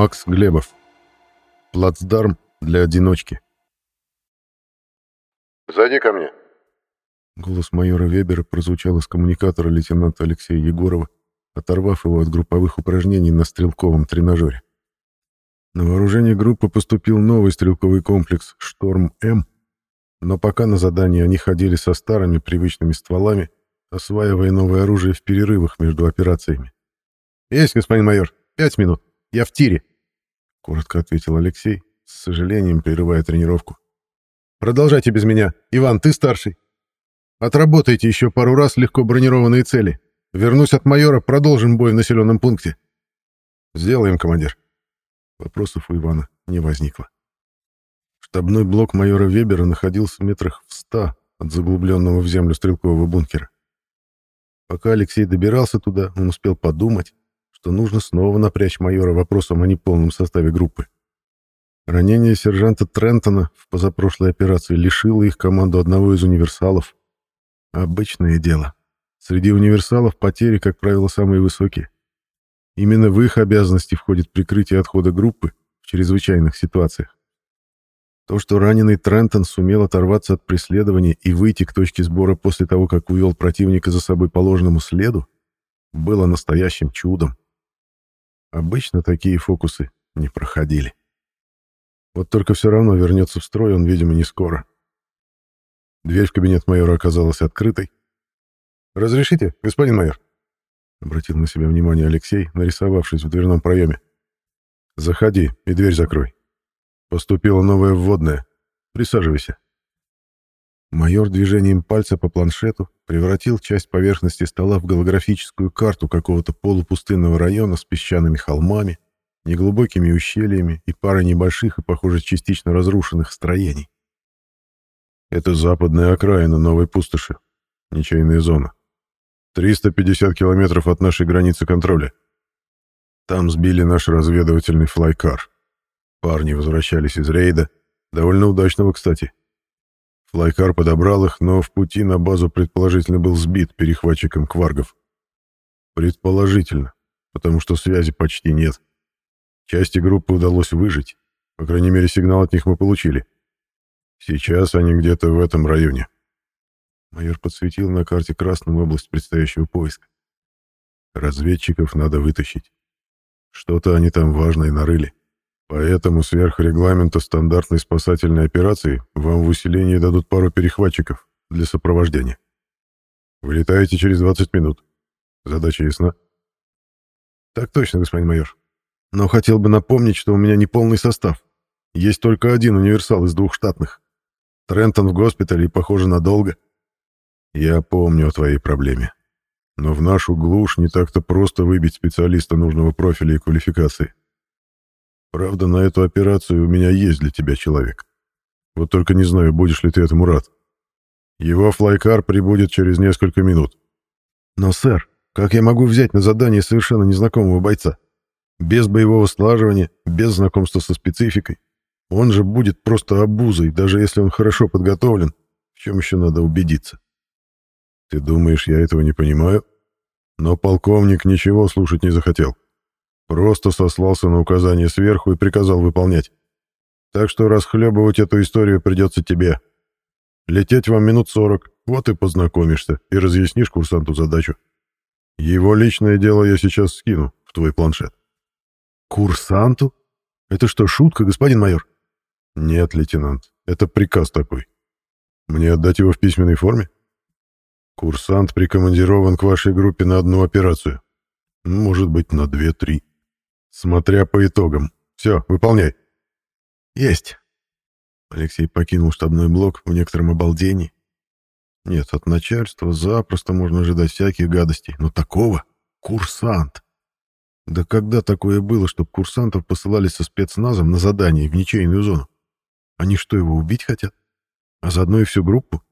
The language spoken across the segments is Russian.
Макс Глебов. Плацдарм для одиночки. «Зайди ко мне!» Голос майора Вебера прозвучал из коммуникатора лейтенанта Алексея Егорова, оторвав его от групповых упражнений на стрелковом тренажере. На вооружение группы поступил новый стрелковый комплекс «Шторм-М», но пока на задании они ходили со старыми привычными стволами, осваивая новое оружие в перерывах между операциями. «Есть, господин майор. Пять минут. Я в тире», — коротко ответил Алексей, с сожалением прерывая тренировку. «Продолжайте без меня. Иван, ты старший. Отработайте еще пару раз легко бронированные цели. Вернусь от майора, продолжим бой в населенном пункте». «Сделаем, командир». Вопросов у Ивана не возникло. Штабной блок майора Вебера находился в метрах в ста от заглубленного в землю стрелкового бункера. Пока Алексей добирался туда, он успел подумать, что нужно снова напрячь майора вопросом о неполном составе группы. Ранение сержанта Трентона в позапрошлой операции лишило их команду одного из универсалов. Обычное дело. Среди универсалов потери, как правило, самые высокие. Именно в их обязанности входит прикрытие отхода группы в чрезвычайных ситуациях. То, что раненый Трентон сумел оторваться от преследования и выйти к точке сбора после того, как увел противника за собой по ложному следу, было настоящим чудом. Обычно такие фокусы не проходили. Вот только все равно вернется в строй он, видимо, не скоро. Дверь в кабинет майора оказалась открытой. «Разрешите, господин майор?» Обратил на себя внимание Алексей, нарисовавшись в дверном проеме. «Заходи и дверь закрой. Поступила новая вводная. Присаживайся». Майор движением пальца по планшету превратил часть поверхности стола в голографическую карту какого-то полупустынного района с песчаными холмами, неглубокими ущельями и парой небольших и, похоже, частично разрушенных строений. Это западная окраина новой пустоши, ничейная зона. 350 километров от нашей границы контроля. Там сбили наш разведывательный флайкар. Парни возвращались из рейда, довольно удачного, кстати. Флайкар подобрал их, но в пути на базу предположительно был сбит перехватчиком кваргов. Предположительно, потому что связи почти нет. Части группы удалось выжить, по крайней мере сигнал от них мы получили. Сейчас они где-то в этом районе. Майор подсветил на карте красную область предстоящего поиска. Разведчиков надо вытащить. Что-то они там важное нарыли. Поэтому сверх регламента стандартной спасательной операции вам в усилении дадут пару перехватчиков для сопровождения. Вылетаете через 20 минут. Задача ясна? Так точно, господин майор. Но хотел бы напомнить, что у меня не полный состав. Есть только один универсал из двух штатных. Трентон в госпитале и, похоже, надолго. Я помню о твоей проблеме. Но в нашу глушь не так-то просто выбить специалиста нужного профиля и квалификации. Правда, на эту операцию у меня есть для тебя человек. Вот только не знаю, будешь ли ты этому рад. Его флайкар прибудет через несколько минут. Но, сэр, как я могу взять на задание совершенно незнакомого бойца? Без боевого слаживания, без знакомства со спецификой. Он же будет просто обузой, даже если он хорошо подготовлен, в чем еще надо убедиться. Ты думаешь, я этого не понимаю? Но полковник ничего слушать не захотел. Просто сослался на указание сверху и приказал выполнять. Так что расхлебывать эту историю придется тебе. Лететь вам минут сорок, вот и познакомишься, и разъяснишь курсанту задачу. Его личное дело я сейчас скину в твой планшет. Курсанту? Это что, шутка, господин майор? Нет, лейтенант, это приказ такой. Мне отдать его в письменной форме? Курсант прикомандирован к вашей группе на одну операцию. Может быть, на две-три. Смотря по итогам. Все, выполняй. Есть. Алексей покинул штабной блок в некотором обалдении. Нет, от начальства запросто можно ожидать всяких гадостей, но такого курсант. Да когда такое было, чтобы курсантов посылали со спецназом на задание в ничейную зону? Они что, его убить хотят? А заодно и всю группу?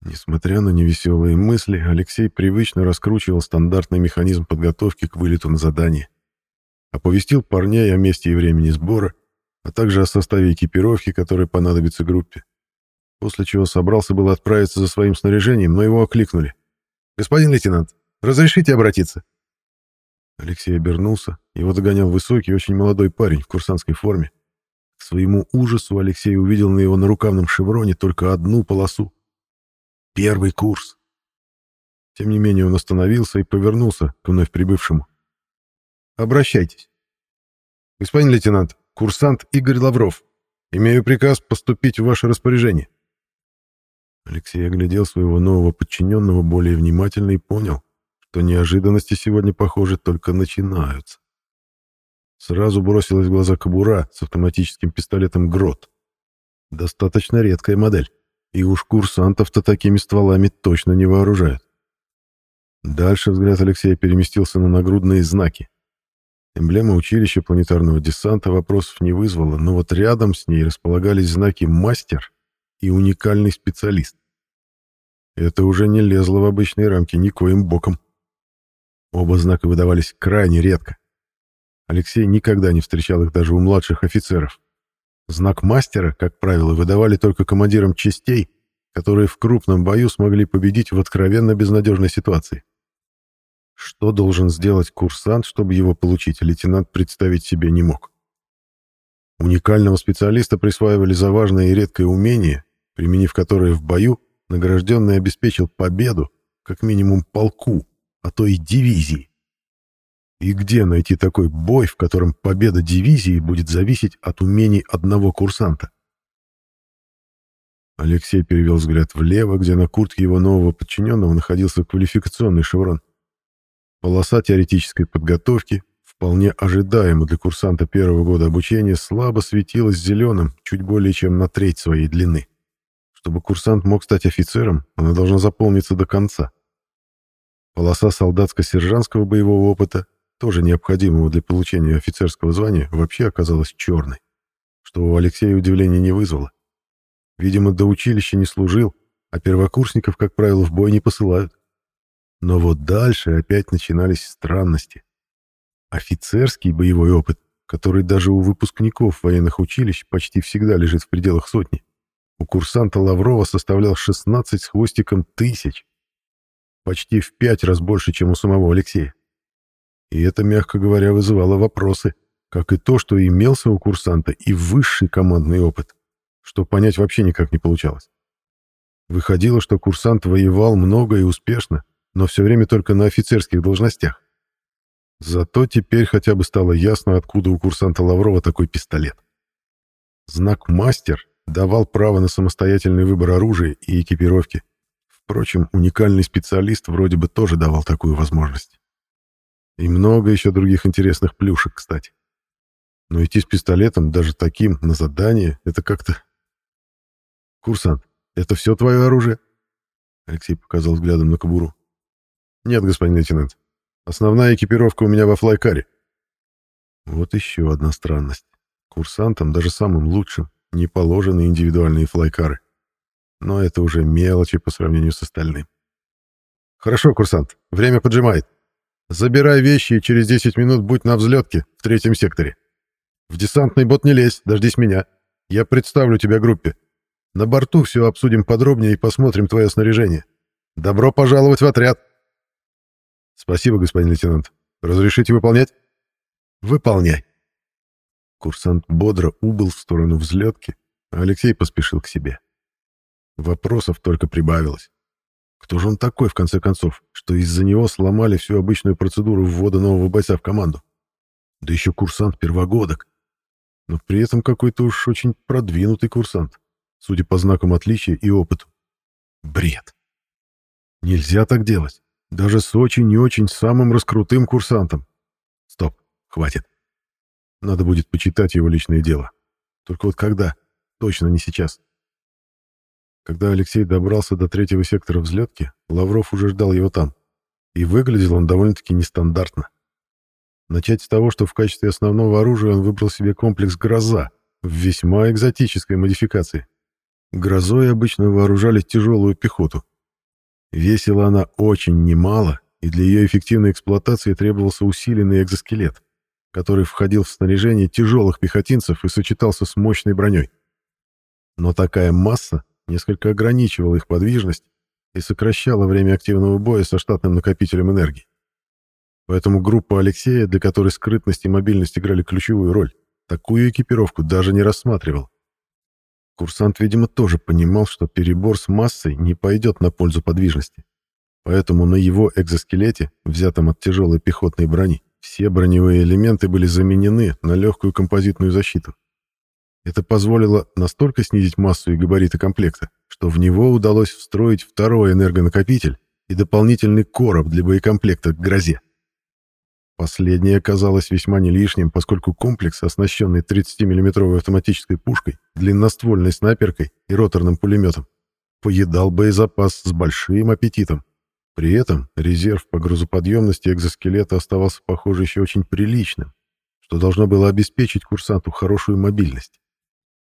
Несмотря на невеселые мысли, Алексей привычно раскручивал стандартный механизм подготовки к вылету на задание оповестил парней о месте и времени сбора, а также о составе экипировки, которая понадобится группе. После чего собрался было отправиться за своим снаряжением, но его окликнули. «Господин лейтенант, разрешите обратиться?» Алексей обернулся. Его догонял высокий, очень молодой парень в курсантской форме. К своему ужасу Алексей увидел на его нарукавном шевроне только одну полосу. Первый курс. Тем не менее он остановился и повернулся к вновь прибывшему. «Обращайтесь. Господин лейтенант, курсант Игорь Лавров. Имею приказ поступить в ваше распоряжение». Алексей оглядел своего нового подчиненного более внимательно и понял, что неожиданности сегодня, похоже, только начинаются. Сразу бросилась в глаза кобура с автоматическим пистолетом «Грот». Достаточно редкая модель, и уж курсантов-то такими стволами точно не вооружают. Дальше взгляд Алексея переместился на нагрудные знаки. Эмблема училища планетарного десанта вопросов не вызвала, но вот рядом с ней располагались знаки «Мастер» и «Уникальный специалист». Это уже не лезло в обычные рамки никоим боком. Оба знака выдавались крайне редко. Алексей никогда не встречал их даже у младших офицеров. Знак мастера, как правило, выдавали только командирам частей, которые в крупном бою смогли победить в откровенно безнадежной ситуации. Что должен сделать курсант, чтобы его получить, лейтенант представить себе не мог. Уникального специалиста присваивали за важное и редкое умение, применив которое в бою, награжденный обеспечил победу, как минимум полку, а то и дивизии. И где найти такой бой, в котором победа дивизии будет зависеть от умений одного курсанта? Алексей перевел взгляд влево, где на куртке его нового подчиненного находился квалификационный шеврон. Полоса теоретической подготовки, вполне ожидаемо для курсанта первого года обучения, слабо светилась зеленым, чуть более чем на треть своей длины. Чтобы курсант мог стать офицером, она должна заполниться до конца. Полоса солдатско-сержантского боевого опыта, тоже необходимого для получения офицерского звания, вообще оказалась черной, что у Алексея удивления не вызвало. Видимо, до училища не служил, а первокурсников, как правило, в бой не посылают. Но вот дальше опять начинались странности. Офицерский боевой опыт, который даже у выпускников военных училищ почти всегда лежит в пределах сотни, у курсанта Лаврова составлял 16 с хвостиком тысяч почти в пять раз больше, чем у самого Алексея. И это, мягко говоря, вызывало вопросы, как и то, что имелся у курсанта и высший командный опыт, что понять вообще никак не получалось. Выходило, что курсант воевал много и успешно, но все время только на офицерских должностях. Зато теперь хотя бы стало ясно, откуда у курсанта Лаврова такой пистолет. Знак «Мастер» давал право на самостоятельный выбор оружия и экипировки, Впрочем, уникальный специалист вроде бы тоже давал такую возможность. И много еще других интересных плюшек, кстати. Но идти с пистолетом, даже таким, на задание, это как-то... «Курсант, это все твое оружие?» Алексей показал взглядом на кобуру. «Нет, господин лейтенант. Основная экипировка у меня во флайкаре». Вот еще одна странность. Курсантам, даже самым лучшим, не положены индивидуальные флайкары но это уже мелочи по сравнению с остальным. «Хорошо, курсант, время поджимает. Забирай вещи и через 10 минут будь на взлетке в третьем секторе. В десантный бот не лезь, дождись меня. Я представлю тебя группе. На борту все обсудим подробнее и посмотрим твое снаряжение. Добро пожаловать в отряд!» «Спасибо, господин лейтенант. Разрешите выполнять?» «Выполняй!» Курсант бодро убыл в сторону взлетки, а Алексей поспешил к себе. Вопросов только прибавилось. Кто же он такой, в конце концов, что из-за него сломали всю обычную процедуру ввода нового бойца в команду? Да еще курсант первогодок. Но при этом какой-то уж очень продвинутый курсант, судя по знакам отличия и опыту. Бред. Нельзя так делать. Даже с очень и очень самым раскрутым курсантом. Стоп, хватит. Надо будет почитать его личное дело. Только вот когда? Точно не сейчас. Когда Алексей добрался до третьего сектора взлетки, Лавров уже ждал его там. И выглядел он довольно-таки нестандартно. Начать с того, что в качестве основного оружия он выбрал себе комплекс «Гроза» в весьма экзотической модификации. «Грозой» обычно вооружали тяжелую пехоту. Весила она очень немало, и для ее эффективной эксплуатации требовался усиленный экзоскелет, который входил в снаряжение тяжелых пехотинцев и сочетался с мощной броней. Но такая масса несколько ограничивала их подвижность и сокращала время активного боя со штатным накопителем энергии. Поэтому группа Алексея, для которой скрытность и мобильность играли ключевую роль, такую экипировку даже не рассматривал. Курсант, видимо, тоже понимал, что перебор с массой не пойдет на пользу подвижности. Поэтому на его экзоскелете, взятом от тяжелой пехотной брони, все броневые элементы были заменены на легкую композитную защиту. Это позволило настолько снизить массу и габариты комплекта, что в него удалось встроить второй энергонакопитель и дополнительный короб для боекомплекта к «Грозе». Последнее оказалось весьма не лишним, поскольку комплекс, оснащенный 30-мм автоматической пушкой, длинноствольной снайперкой и роторным пулеметом, поедал боезапас с большим аппетитом. При этом резерв по грузоподъемности экзоскелета оставался, похоже, еще очень приличным, что должно было обеспечить курсанту хорошую мобильность.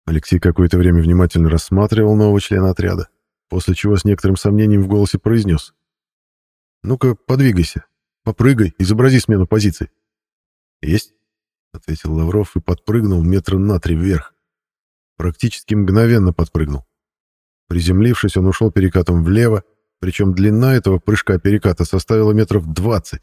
Алексей какое-то время внимательно рассматривал нового члена отряда, после чего с некоторым сомнением в голосе произнес. «Ну-ка, подвигайся, попрыгай, изобрази смену позиций». «Есть», — ответил Лавров и подпрыгнул метра на три вверх. Практически мгновенно подпрыгнул. Приземлившись, он ушел перекатом влево, причем длина этого прыжка-переката составила метров 20,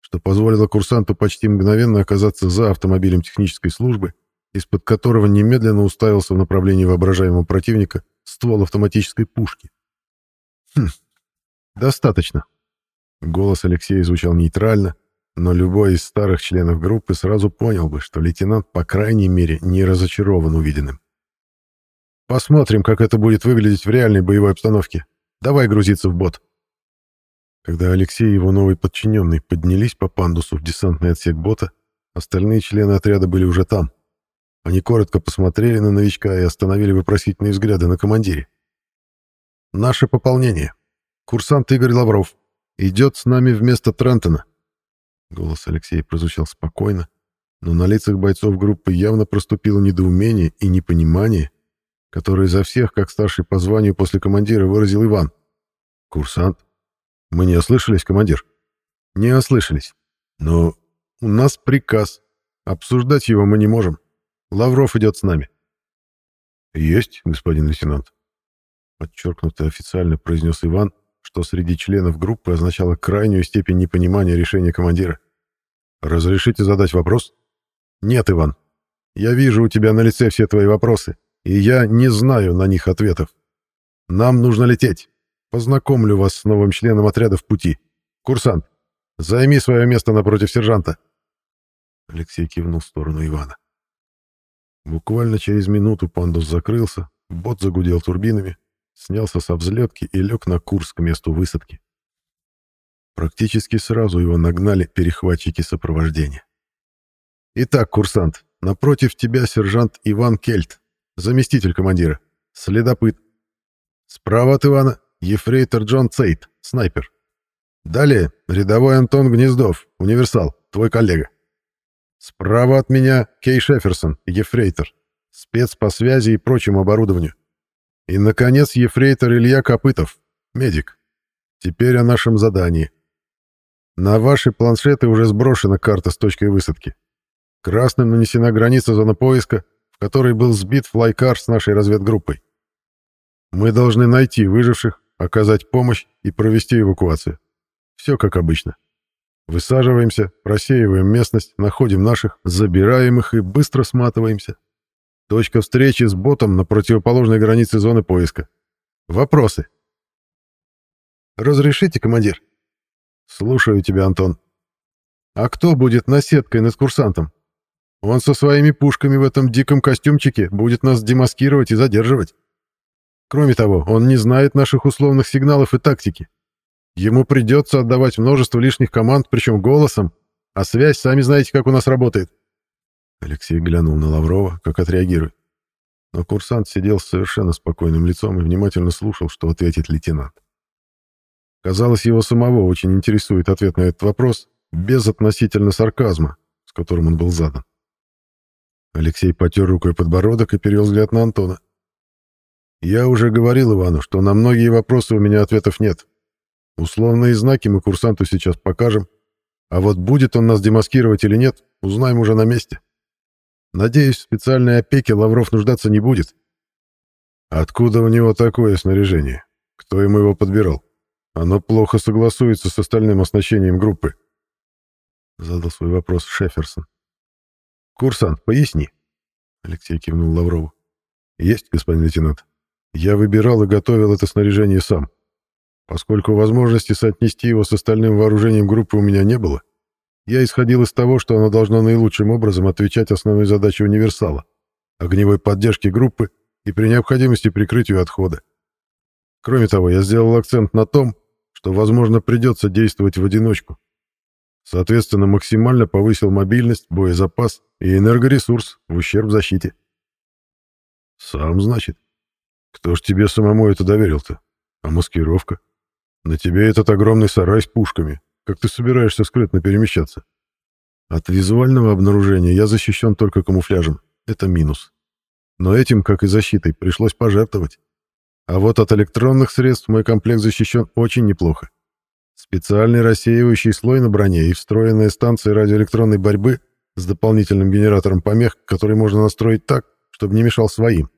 что позволило курсанту почти мгновенно оказаться за автомобилем технической службы, из-под которого немедленно уставился в направлении воображаемого противника ствол автоматической пушки. «Хм, достаточно». Голос Алексея звучал нейтрально, но любой из старых членов группы сразу понял бы, что лейтенант, по крайней мере, не разочарован увиденным. «Посмотрим, как это будет выглядеть в реальной боевой обстановке. Давай грузиться в бот. Когда Алексей и его новый подчиненный поднялись по пандусу в десантный отсек бота, остальные члены отряда были уже там. Они коротко посмотрели на новичка и остановили вопросительные взгляды на командире. «Наше пополнение. Курсант Игорь Лавров. Идет с нами вместо Трентона». Голос Алексея прозвучал спокойно, но на лицах бойцов группы явно проступило недоумение и непонимание, который за всех, как старший по званию после командира, выразил Иван. «Курсант? Мы не ослышались, командир?» «Не ослышались. Но у нас приказ. Обсуждать его мы не можем. Лавров идет с нами». «Есть, господин лейтенант», — подчеркнуто официально произнес Иван, что среди членов группы означало крайнюю степень непонимания решения командира. «Разрешите задать вопрос?» «Нет, Иван. Я вижу у тебя на лице все твои вопросы и я не знаю на них ответов. Нам нужно лететь. Познакомлю вас с новым членом отряда в пути. Курсант, займи свое место напротив сержанта. Алексей кивнул в сторону Ивана. Буквально через минуту пандус закрылся, бот загудел турбинами, снялся со взлетки и лег на курс к месту высадки. Практически сразу его нагнали перехватчики сопровождения. «Итак, курсант, напротив тебя сержант Иван Кельт, заместитель командира, следопыт. Справа от Ивана ефрейтор Джон Цейт, снайпер. Далее рядовой Антон Гнездов, универсал, твой коллега. Справа от меня Кей Шеферсон, ефрейтор, спец по связи и прочему оборудованию. И, наконец, ефрейтор Илья Копытов, медик. Теперь о нашем задании. На ваши планшеты уже сброшена карта с точкой высадки. Красным нанесена граница зоны поиска, который был сбит флайкар с нашей разведгруппой. Мы должны найти выживших, оказать помощь и провести эвакуацию. Все как обычно. Высаживаемся, просеиваем местность, находим наших, забираем их и быстро сматываемся. Точка встречи с ботом на противоположной границе зоны поиска. Вопросы? Разрешите, командир? Слушаю тебя, Антон. А кто будет наседкой над курсантом? Он со своими пушками в этом диком костюмчике будет нас демаскировать и задерживать. Кроме того, он не знает наших условных сигналов и тактики. Ему придется отдавать множество лишних команд, причем голосом, а связь, сами знаете, как у нас работает. Алексей глянул на Лаврова, как отреагирует. Но курсант сидел с совершенно спокойным лицом и внимательно слушал, что ответит лейтенант. Казалось, его самого очень интересует ответ на этот вопрос, без относительно сарказма, с которым он был задан. Алексей потер рукой подбородок и перевел взгляд на Антона. «Я уже говорил Ивану, что на многие вопросы у меня ответов нет. Условные знаки мы курсанту сейчас покажем, а вот будет он нас демаскировать или нет, узнаем уже на месте. Надеюсь, в специальной опеке Лавров нуждаться не будет». «Откуда у него такое снаряжение? Кто ему его подбирал? Оно плохо согласуется с остальным оснащением группы». Задал свой вопрос Шеферсон. «Курсант, поясни». Алексей кивнул Лаврову. «Есть, господин лейтенант. Я выбирал и готовил это снаряжение сам. Поскольку возможности соотнести его с остальным вооружением группы у меня не было, я исходил из того, что оно должно наилучшим образом отвечать основной задаче универсала — огневой поддержке группы и при необходимости прикрытию отхода. Кроме того, я сделал акцент на том, что, возможно, придется действовать в одиночку. Соответственно, максимально повысил мобильность, боезапас и энергоресурс в ущерб защите. Сам, значит? Кто ж тебе самому это доверил-то? А маскировка? На тебе этот огромный сарай с пушками. Как ты собираешься скрытно перемещаться? От визуального обнаружения я защищен только камуфляжем. Это минус. Но этим, как и защитой, пришлось пожертвовать. А вот от электронных средств мой комплект защищен очень неплохо. Специальный рассеивающий слой на броне и встроенная станция радиоэлектронной борьбы с дополнительным генератором помех, который можно настроить так, чтобы не мешал своим.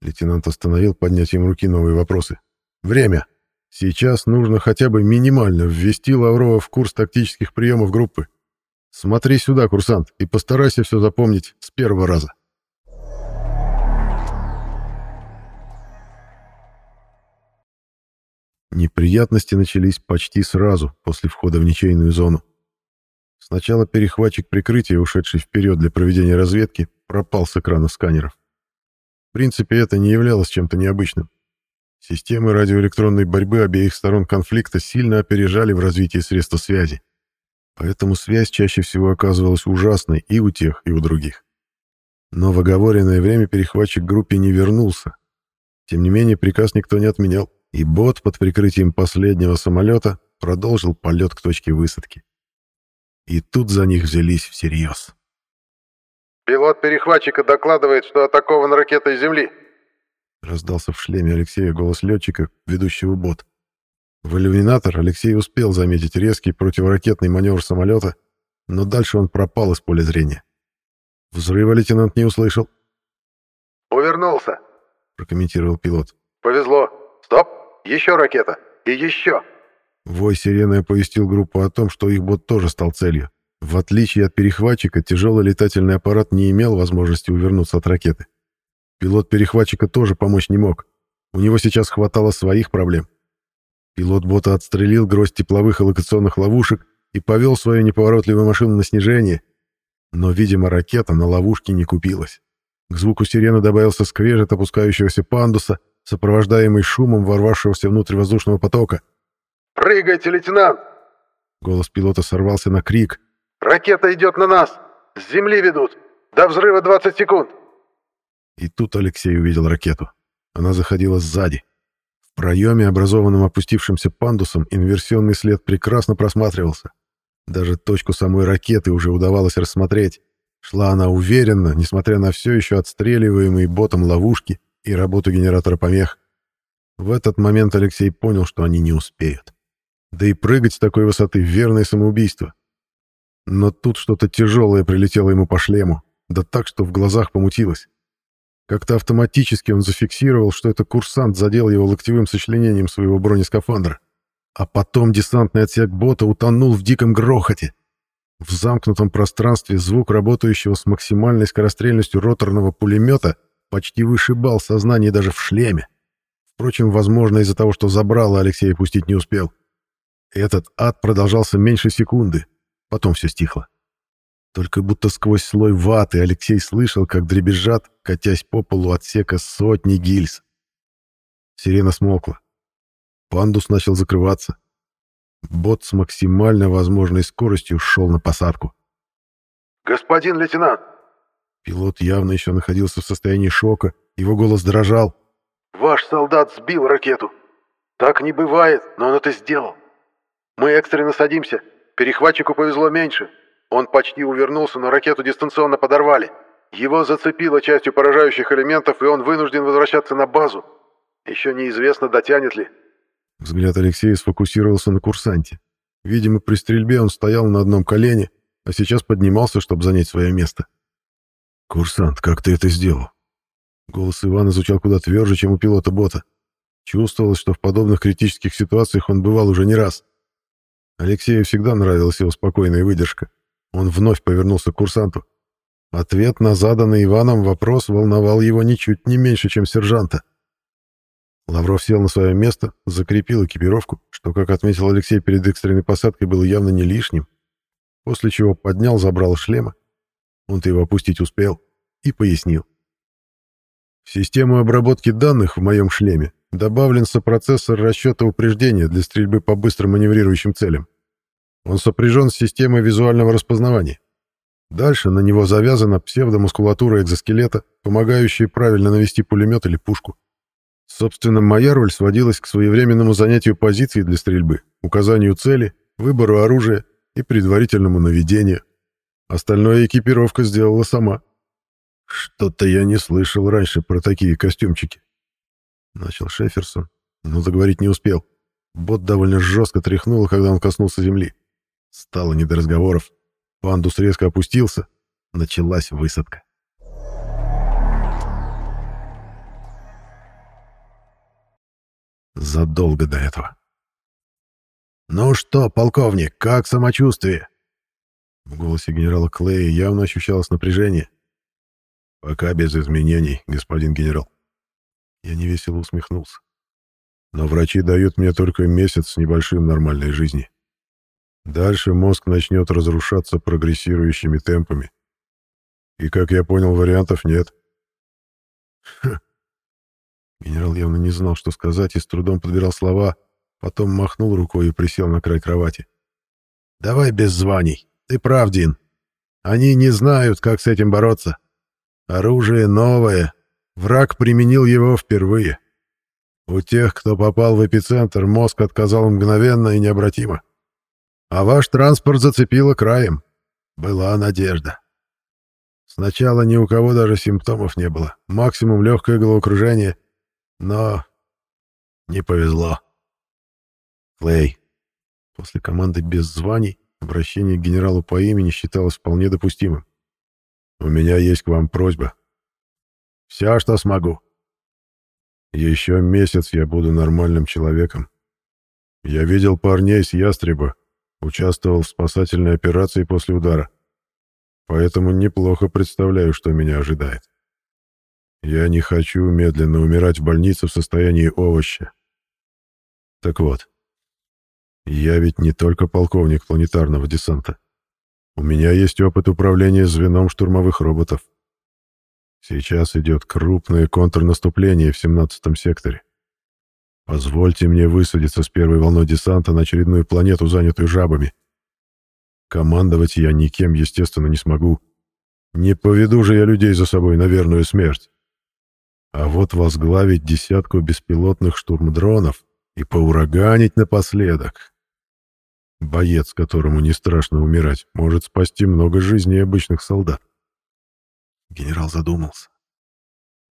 Лейтенант остановил поднятием руки новые вопросы. «Время. Сейчас нужно хотя бы минимально ввести Лаврова в курс тактических приемов группы. Смотри сюда, курсант, и постарайся все запомнить с первого раза». Неприятности начались почти сразу после входа в ничейную зону. Сначала перехватчик прикрытия, ушедший вперед для проведения разведки, пропал с экранов сканеров. В принципе, это не являлось чем-то необычным. Системы радиоэлектронной борьбы обеих сторон конфликта сильно опережали в развитии средства связи. Поэтому связь чаще всего оказывалась ужасной и у тех, и у других. Но в оговоренное время перехватчик группе не вернулся. Тем не менее, приказ никто не отменял и бот под прикрытием последнего самолета продолжил полет к точке высадки. И тут за них взялись всерьез. «Пилот перехватчика докладывает, что атакован ракетой Земли», раздался в шлеме Алексея голос летчика, ведущего бот. В иллюминатор Алексей успел заметить резкий противоракетный маневр самолета, но дальше он пропал из поля зрения. Взрыва лейтенант не услышал. «Увернулся», — прокомментировал пилот. «Повезло. Стоп! Еще ракета! И еще!» Вой сирены оповестил группу о том, что их бот тоже стал целью. В отличие от перехватчика, тяжелый летательный аппарат не имел возможности увернуться от ракеты. Пилот перехватчика тоже помочь не мог. У него сейчас хватало своих проблем. Пилот бота отстрелил гроздь тепловых и локационных ловушек и повел свою неповоротливую машину на снижение. Но, видимо, ракета на ловушке не купилась. К звуку сирены добавился скрежет опускающегося пандуса, сопровождаемый шумом ворвавшегося внутрь воздушного потока. «Прыгайте, лейтенант!» Голос пилота сорвался на крик. «Ракета идет на нас! С земли ведут! До взрыва 20 секунд!» И тут Алексей увидел ракету. Она заходила сзади. В проеме, образованном опустившимся пандусом, инверсионный след прекрасно просматривался. Даже точку самой ракеты уже удавалось рассмотреть. Шла она уверенно, несмотря на все еще отстреливаемые ботом ловушки и работу генератора помех. В этот момент Алексей понял, что они не успеют. Да и прыгать с такой высоты — верное самоубийство. Но тут что-то тяжелое прилетело ему по шлему, да так, что в глазах помутилось. Как-то автоматически он зафиксировал, что это курсант задел его локтевым сочленением своего бронескафандра. А потом десантный отсек бота утонул в диком грохоте. В замкнутом пространстве звук работающего с максимальной скорострельностью роторного пулемета почти вышибал сознание даже в шлеме. Впрочем, возможно, из-за того, что забрало Алексея пустить не успел. Этот ад продолжался меньше секунды, потом все стихло. Только будто сквозь слой ваты Алексей слышал, как дребезжат, катясь по полу отсека сотни гильз. Сирена смолкла. Пандус начал закрываться. Бот с максимально возможной скоростью шел на посадку. «Господин лейтенант, Пилот явно еще находился в состоянии шока, его голос дрожал. «Ваш солдат сбил ракету. Так не бывает, но он это сделал. Мы экстренно садимся. Перехватчику повезло меньше. Он почти увернулся, но ракету дистанционно подорвали. Его зацепило частью поражающих элементов, и он вынужден возвращаться на базу. Еще неизвестно, дотянет ли». Взгляд Алексея сфокусировался на курсанте. Видимо, при стрельбе он стоял на одном колене, а сейчас поднимался, чтобы занять свое место. «Курсант, как ты это сделал?» Голос Ивана звучал куда тверже, чем у пилота бота. Чувствовалось, что в подобных критических ситуациях он бывал уже не раз. Алексею всегда нравилась его спокойная выдержка. Он вновь повернулся к курсанту. Ответ на заданный Иваном вопрос волновал его ничуть не меньше, чем сержанта. Лавров сел на свое место, закрепил экипировку, что, как отметил Алексей перед экстренной посадкой, было явно не лишним, после чего поднял забрал шлема, он-то его опустить успел, и пояснил. В систему обработки данных в моем шлеме добавлен сопроцессор расчета упреждения для стрельбы по быстро маневрирующим целям. Он сопряжен с системой визуального распознавания. Дальше на него завязана псевдомускулатура экзоскелета, помогающая правильно навести пулемет или пушку. Собственно, моя роль сводилась к своевременному занятию позиции для стрельбы, указанию цели, выбору оружия и предварительному наведению. Остальное экипировка сделала сама. Что-то я не слышал раньше про такие костюмчики. Начал Шеферсон, но заговорить не успел. Бот довольно жестко тряхнуло, когда он коснулся земли. Стало не до разговоров. Пандус резко опустился. Началась высадка. Задолго до этого. «Ну что, полковник, как самочувствие?» В голосе генерала Клея явно ощущалось напряжение. «Пока без изменений, господин генерал». Я невесело усмехнулся. «Но врачи дают мне только месяц с небольшим нормальной жизни. Дальше мозг начнет разрушаться прогрессирующими темпами. И, как я понял, вариантов нет». Ха. Генерал явно не знал, что сказать, и с трудом подбирал слова, потом махнул рукой и присел на край кровати. «Давай без званий. Ты прав, Дин. Они не знают, как с этим бороться. Оружие новое. Враг применил его впервые. У тех, кто попал в эпицентр, мозг отказал мгновенно и необратимо. А ваш транспорт зацепило краем. Была надежда. Сначала ни у кого даже симптомов не было. Максимум легкое головокружение. Но не повезло. Клей. После команды без званий обращение к генералу по имени считалось вполне допустимым. У меня есть к вам просьба. Все, что смогу. Еще месяц я буду нормальным человеком. Я видел парней с ястреба, участвовал в спасательной операции после удара. Поэтому неплохо представляю, что меня ожидает. Я не хочу медленно умирать в больнице в состоянии овоща. Так вот, я ведь не только полковник планетарного десанта. У меня есть опыт управления звеном штурмовых роботов. Сейчас идет крупное контрнаступление в 17-м секторе. Позвольте мне высадиться с первой волной десанта на очередную планету, занятую жабами. Командовать я никем, естественно, не смогу. Не поведу же я людей за собой на верную смерть. А вот возглавить десятку беспилотных штурмдронов и поураганить напоследок Боец, которому не страшно умирать, может спасти много жизней обычных солдат. Генерал задумался.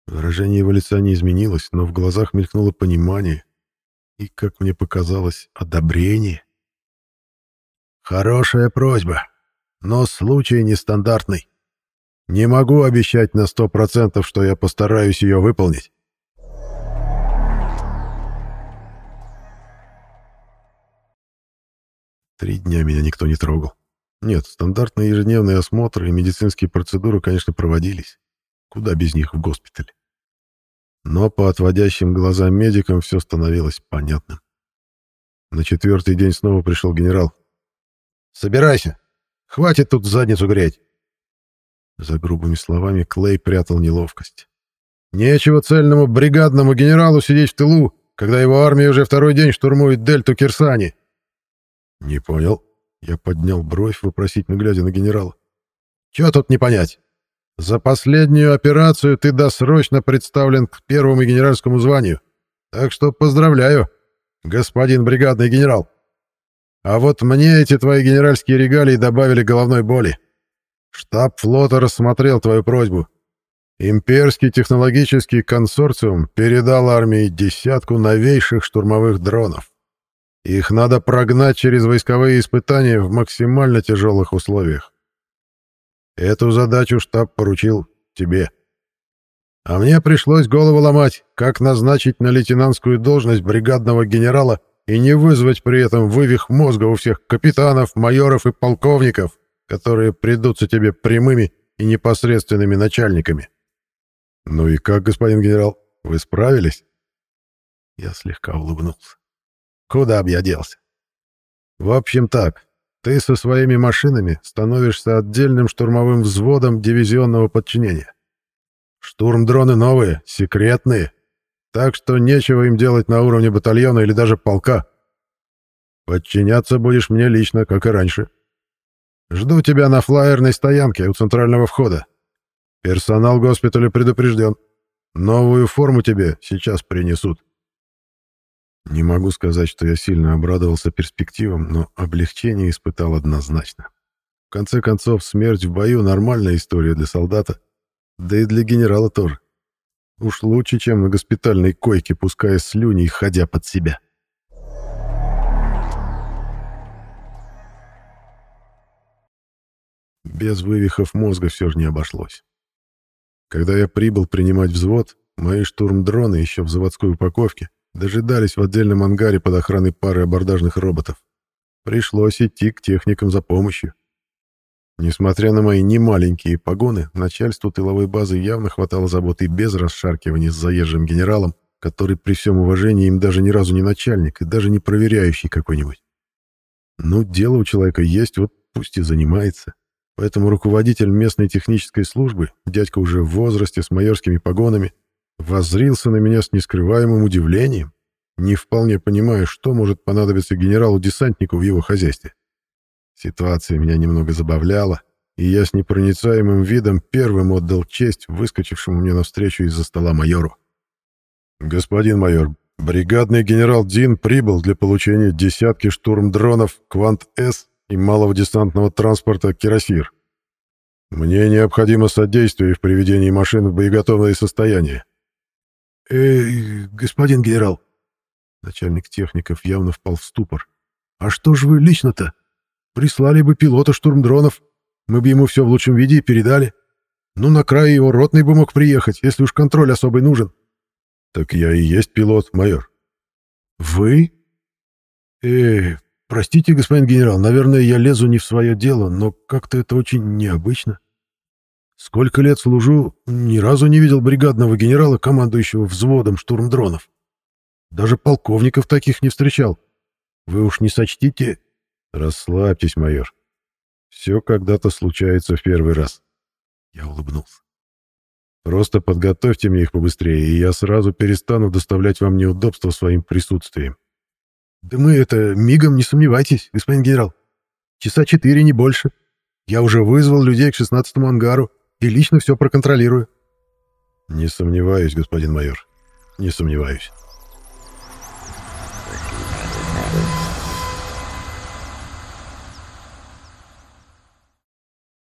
Выражение его лица не изменилось, но в глазах мелькнуло понимание и, как мне показалось, одобрение. «Хорошая просьба, но случай нестандартный. Не могу обещать на сто процентов, что я постараюсь ее выполнить. Три дня меня никто не трогал. Нет, стандартные ежедневные осмотры и медицинские процедуры, конечно, проводились. Куда без них в госпитале. Но по отводящим глазам медикам все становилось понятным. На четвертый день снова пришел генерал. «Собирайся! Хватит тут задницу греть!» За грубыми словами Клей прятал неловкость. «Нечего цельному бригадному генералу сидеть в тылу, когда его армия уже второй день штурмует дельту Кирсани. «Не понял». Я поднял бровь, вопросительно глядя на генерала. «Чего тут не понять? За последнюю операцию ты досрочно представлен к первому генеральскому званию. Так что поздравляю, господин бригадный генерал. А вот мне эти твои генеральские регалии добавили головной боли. Штаб флота рассмотрел твою просьбу. Имперский технологический консорциум передал армии десятку новейших штурмовых дронов. Их надо прогнать через войсковые испытания в максимально тяжелых условиях. Эту задачу штаб поручил тебе. А мне пришлось голову ломать, как назначить на лейтенантскую должность бригадного генерала и не вызвать при этом вывих мозга у всех капитанов, майоров и полковников, которые придутся тебе прямыми и непосредственными начальниками. Ну и как, господин генерал, вы справились? Я слегка улыбнулся. Куда б я делся? В общем так, ты со своими машинами становишься отдельным штурмовым взводом дивизионного подчинения. Штурм-дроны новые, секретные, так что нечего им делать на уровне батальона или даже полка. Подчиняться будешь мне лично, как и раньше. Жду тебя на флайерной стоянке у центрального входа. Персонал госпиталя предупрежден. Новую форму тебе сейчас принесут. Не могу сказать, что я сильно обрадовался перспективам, но облегчение испытал однозначно. В конце концов, смерть в бою — нормальная история для солдата, да и для генерала тоже. Уж лучше, чем на госпитальной койке, пуская слюни и ходя под себя. Без вывихов мозга все же не обошлось. Когда я прибыл принимать взвод, мои штурм-дроны еще в заводской упаковке дожидались в отдельном ангаре под охраной пары абордажных роботов. Пришлось идти к техникам за помощью. Несмотря на мои немаленькие погоны, начальству тыловой базы явно хватало заботы без расшаркивания с заезжим генералом, который при всем уважении им даже ни разу не начальник и даже не проверяющий какой-нибудь. Ну, дело у человека есть, вот пусть и занимается. Поэтому руководитель местной технической службы, дядька уже в возрасте с майорскими погонами, воззрился на меня с нескрываемым удивлением, не вполне понимая, что может понадобиться генералу-десантнику в его хозяйстве. Ситуация меня немного забавляла, и я с непроницаемым видом первым отдал честь выскочившему мне навстречу из-за стола майору. «Господин майор, бригадный генерал Дин прибыл для получения десятки штурм-дронов «Квант-С» и малого десантного транспорта «Кирасир». Мне необходимо содействие в приведении машин в боеготовное состояние. «Эй, господин генерал!» Начальник техников явно впал в ступор. «А что же вы лично-то?» Прислали бы пилота штурмдронов, мы бы ему все в лучшем виде и передали. Ну, на край его ротный бы мог приехать, если уж контроль особый нужен. Так я и есть пилот, майор. Вы? Э, простите, господин генерал, наверное, я лезу не в свое дело, но как-то это очень необычно. Сколько лет служу, ни разу не видел бригадного генерала, командующего взводом штурмдронов. Даже полковников таких не встречал. Вы уж не сочтите, Расслабьтесь, майор. Все когда-то случается в первый раз. Я улыбнулся. Просто подготовьте мне их побыстрее, и я сразу перестану доставлять вам неудобства своим присутствием. Да мы это мигом, не сомневайтесь, господин генерал. Часа четыре, не больше. Я уже вызвал людей к шестнадцатому ангару и лично все проконтролирую. Не сомневаюсь, господин майор. Не сомневаюсь.